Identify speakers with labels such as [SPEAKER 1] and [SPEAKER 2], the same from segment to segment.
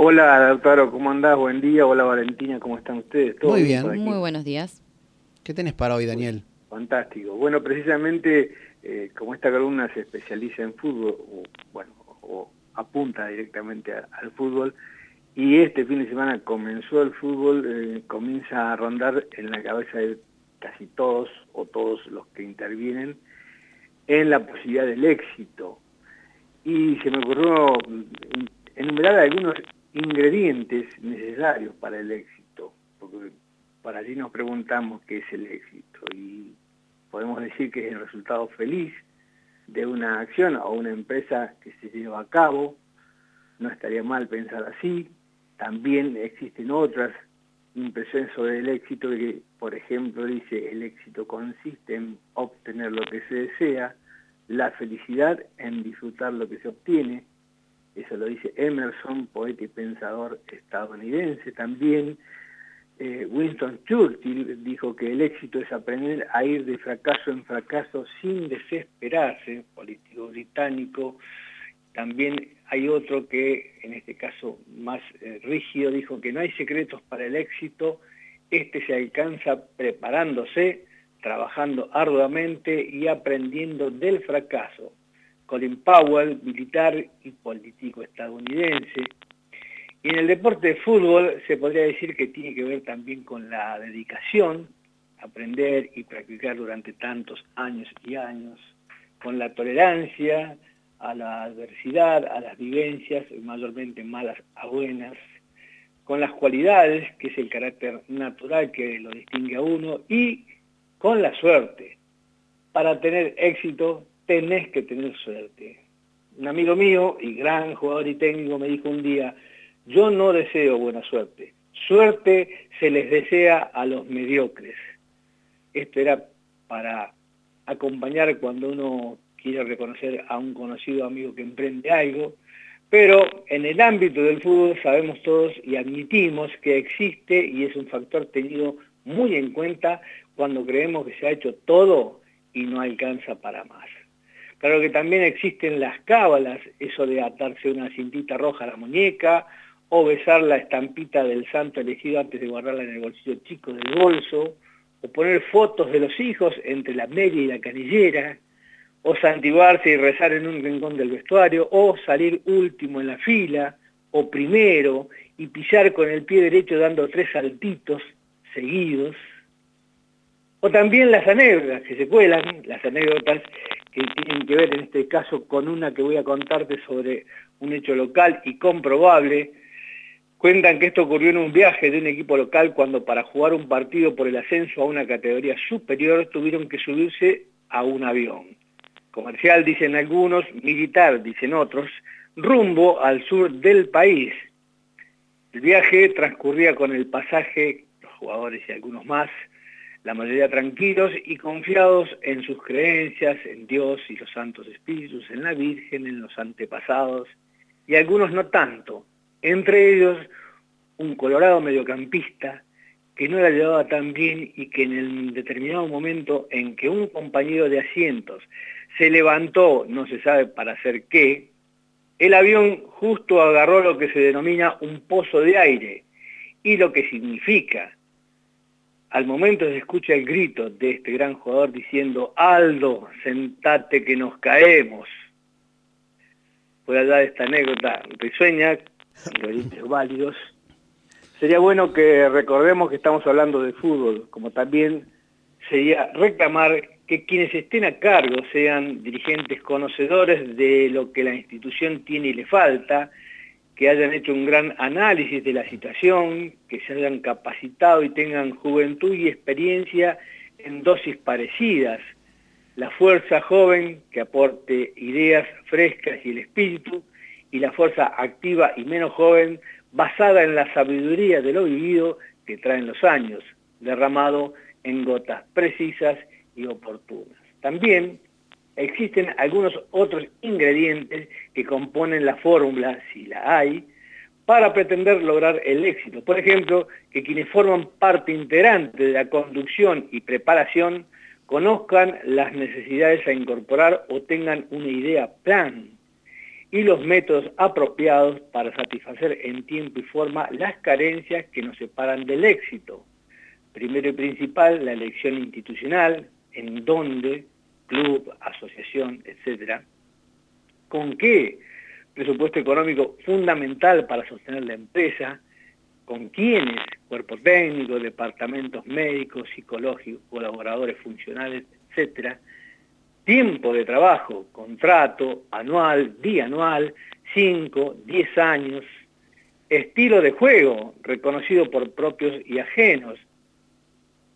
[SPEAKER 1] Hola, doctor, ¿cómo andás? Buen día. Hola, Valentina, ¿cómo están ustedes?
[SPEAKER 2] Muy bien.
[SPEAKER 3] Muy buenos días.
[SPEAKER 2] ¿Qué tenés para hoy, Daniel?
[SPEAKER 1] Fantástico. Bueno, precisamente, eh, como esta columna se especializa en fútbol, o, bueno, o apunta directamente al fútbol, y este fin de semana comenzó el fútbol, eh, comienza a rondar en la cabeza de casi todos, o todos los que intervienen, en la posibilidad del éxito. Y se me ocurrió mm, enumerar algunos ingredientes necesarios para el éxito, porque para allí nos preguntamos qué es el éxito y podemos decir que es el resultado feliz de una acción o una empresa que se lleva a cabo, no estaría mal pensar así, también existen otras impresiones sobre el éxito que, por ejemplo, dice el éxito consiste en obtener lo que se desea, la felicidad en disfrutar lo que se obtiene, eso lo dice Emerson, poeta y pensador estadounidense. También eh, Winston Churchill dijo que el éxito es aprender a ir de fracaso en fracaso sin desesperarse, político británico. También hay otro que, en este caso más eh, rígido, dijo que no hay secretos para el éxito, este se alcanza preparándose, trabajando arduamente y aprendiendo del fracaso. Colin Powell, militar y político estadounidense. Y en el deporte de fútbol se podría decir que tiene que ver también con la dedicación, aprender y practicar durante tantos años y años, con la tolerancia a la adversidad, a las vivencias, mayormente malas a buenas, con las cualidades, que es el carácter natural que lo distingue a uno, y con la suerte. Para tener éxito tenés que tener suerte. Un amigo mío y gran jugador y técnico me dijo un día, yo no deseo buena suerte, suerte se les desea a los mediocres. Esto era para acompañar cuando uno quiere reconocer a un conocido amigo que emprende algo, pero en el ámbito del fútbol sabemos todos y admitimos que existe y es un factor tenido muy en cuenta cuando creemos que se ha hecho todo y no alcanza para más. Claro que también existen las cábalas, eso de atarse una cintita roja a la muñeca, o besar la estampita del santo elegido antes de guardarla en el bolsillo chico del bolso, o poner fotos de los hijos entre la media y la canillera, o santiguarse y rezar en un rincón del vestuario, o salir último en la fila, o primero, y pillar con el pie derecho dando tres saltitos seguidos, o también las anécdotas que se cuelan, las anécdotas que tienen que ver en este caso con una que voy a contarte sobre un hecho local y comprobable. Cuentan que esto ocurrió en un viaje de un equipo local cuando para jugar un partido por el ascenso a una categoría superior tuvieron que subirse a un avión. Comercial dicen algunos, militar dicen otros, rumbo al sur del país. El viaje transcurría con el pasaje, los jugadores y algunos más, la mayoría tranquilos y confiados en sus creencias, en Dios y los santos espíritus, en la Virgen, en los antepasados, y algunos no tanto, entre ellos un colorado mediocampista que no la llevaba tan bien y que en el determinado momento en que un compañero de asientos se levantó, no se sabe para hacer qué, el avión justo agarró lo que se denomina un pozo de aire, y lo que significa al momento se escucha el grito de este gran jugador diciendo, Aldo, sentate que nos caemos. Voy a dar esta anécdota risueña, los válidos. Sería bueno que recordemos que estamos hablando de fútbol, como también sería reclamar que quienes estén a cargo sean dirigentes conocedores de lo que la institución tiene y le falta, que hayan hecho un gran análisis de la situación, que se hayan capacitado y tengan juventud y experiencia en dosis parecidas. La fuerza joven que aporte ideas frescas y el espíritu, y la fuerza activa y menos joven basada en la sabiduría de lo vivido que traen los años, derramado en gotas precisas y oportunas. También existen algunos otros ingredientes que componen la fórmula, si la hay, para pretender lograr el éxito. Por ejemplo, que quienes forman parte integrante de la conducción y preparación conozcan las necesidades a incorporar o tengan una idea plan. y los métodos apropiados para satisfacer en tiempo y forma las carencias que nos separan del éxito. Primero y principal, la elección institucional, en dónde, club, asociación, etcétera. ¿Con qué? Presupuesto económico fundamental para sostener la empresa, con quiénes, cuerpo técnico, departamentos médicos, psicológicos, colaboradores funcionales, etcétera, tiempo de trabajo, contrato, anual, anual, 5, 10 años, estilo de juego, reconocido por propios y ajenos,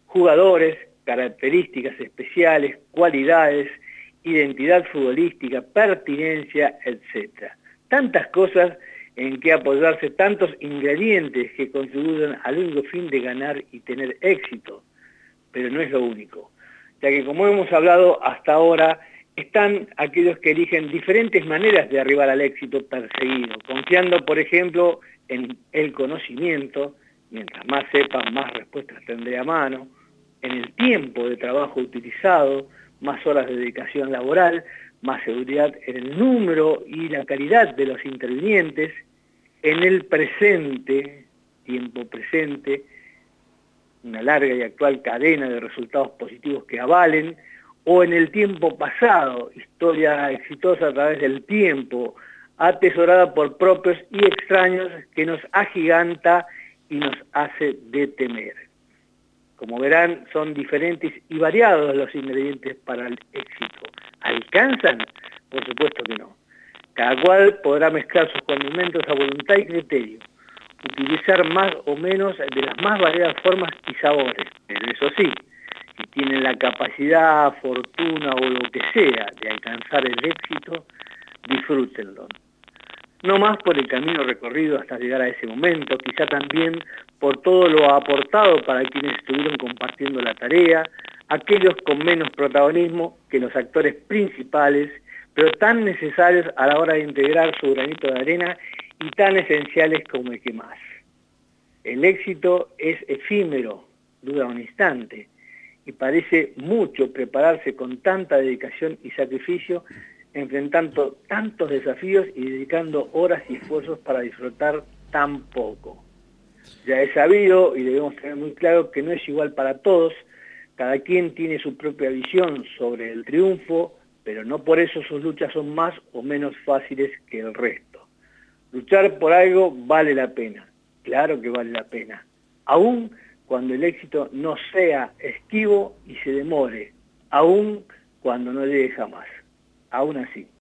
[SPEAKER 1] jugadores, características especiales, cualidades, identidad futbolística, pertinencia, etc. Tantas cosas en que apoyarse, tantos ingredientes que contribuyen al único fin de ganar y tener éxito, pero no es lo único ya que como hemos hablado hasta ahora, están aquellos que eligen diferentes maneras de arribar al éxito perseguido, confiando, por ejemplo, en el conocimiento, mientras más sepan, más respuestas tendré a mano, en el tiempo de trabajo utilizado, más horas de dedicación laboral, más seguridad en el número y la calidad de los intervinientes, en el presente, tiempo presente, una larga y actual cadena de resultados positivos que avalen, o en el tiempo pasado, historia exitosa a través del tiempo, atesorada por propios y extraños que nos agiganta y nos hace de temer. Como verán, son diferentes y variados los ingredientes para el éxito. ¿Alcanzan? Por supuesto que no. Cada cual podrá mezclar sus condimentos a voluntad y criterio utilizar más o menos de las más variadas formas y sabores, pero eso sí, si tienen la capacidad, fortuna o lo que sea de alcanzar el éxito, disfrútenlo. No más por el camino recorrido hasta llegar a ese momento, quizá también por todo lo aportado para quienes estuvieron compartiendo la tarea, aquellos con menos protagonismo que los actores principales, pero tan necesarios a la hora de integrar su granito de arena y tan esenciales como el que más. El éxito es efímero, dura un instante, y parece mucho prepararse con tanta dedicación y sacrificio, enfrentando tantos desafíos y dedicando horas y esfuerzos para disfrutar tan poco. Ya he sabido y debemos tener muy claro que no es igual para todos, cada quien tiene su propia visión sobre el triunfo, pero no por eso sus luchas son más o menos fáciles que el resto. Luchar por algo vale la pena, claro que vale la pena, aún cuando el éxito no sea esquivo y se demore, aún cuando no llegue jamás, aún así.